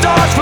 stars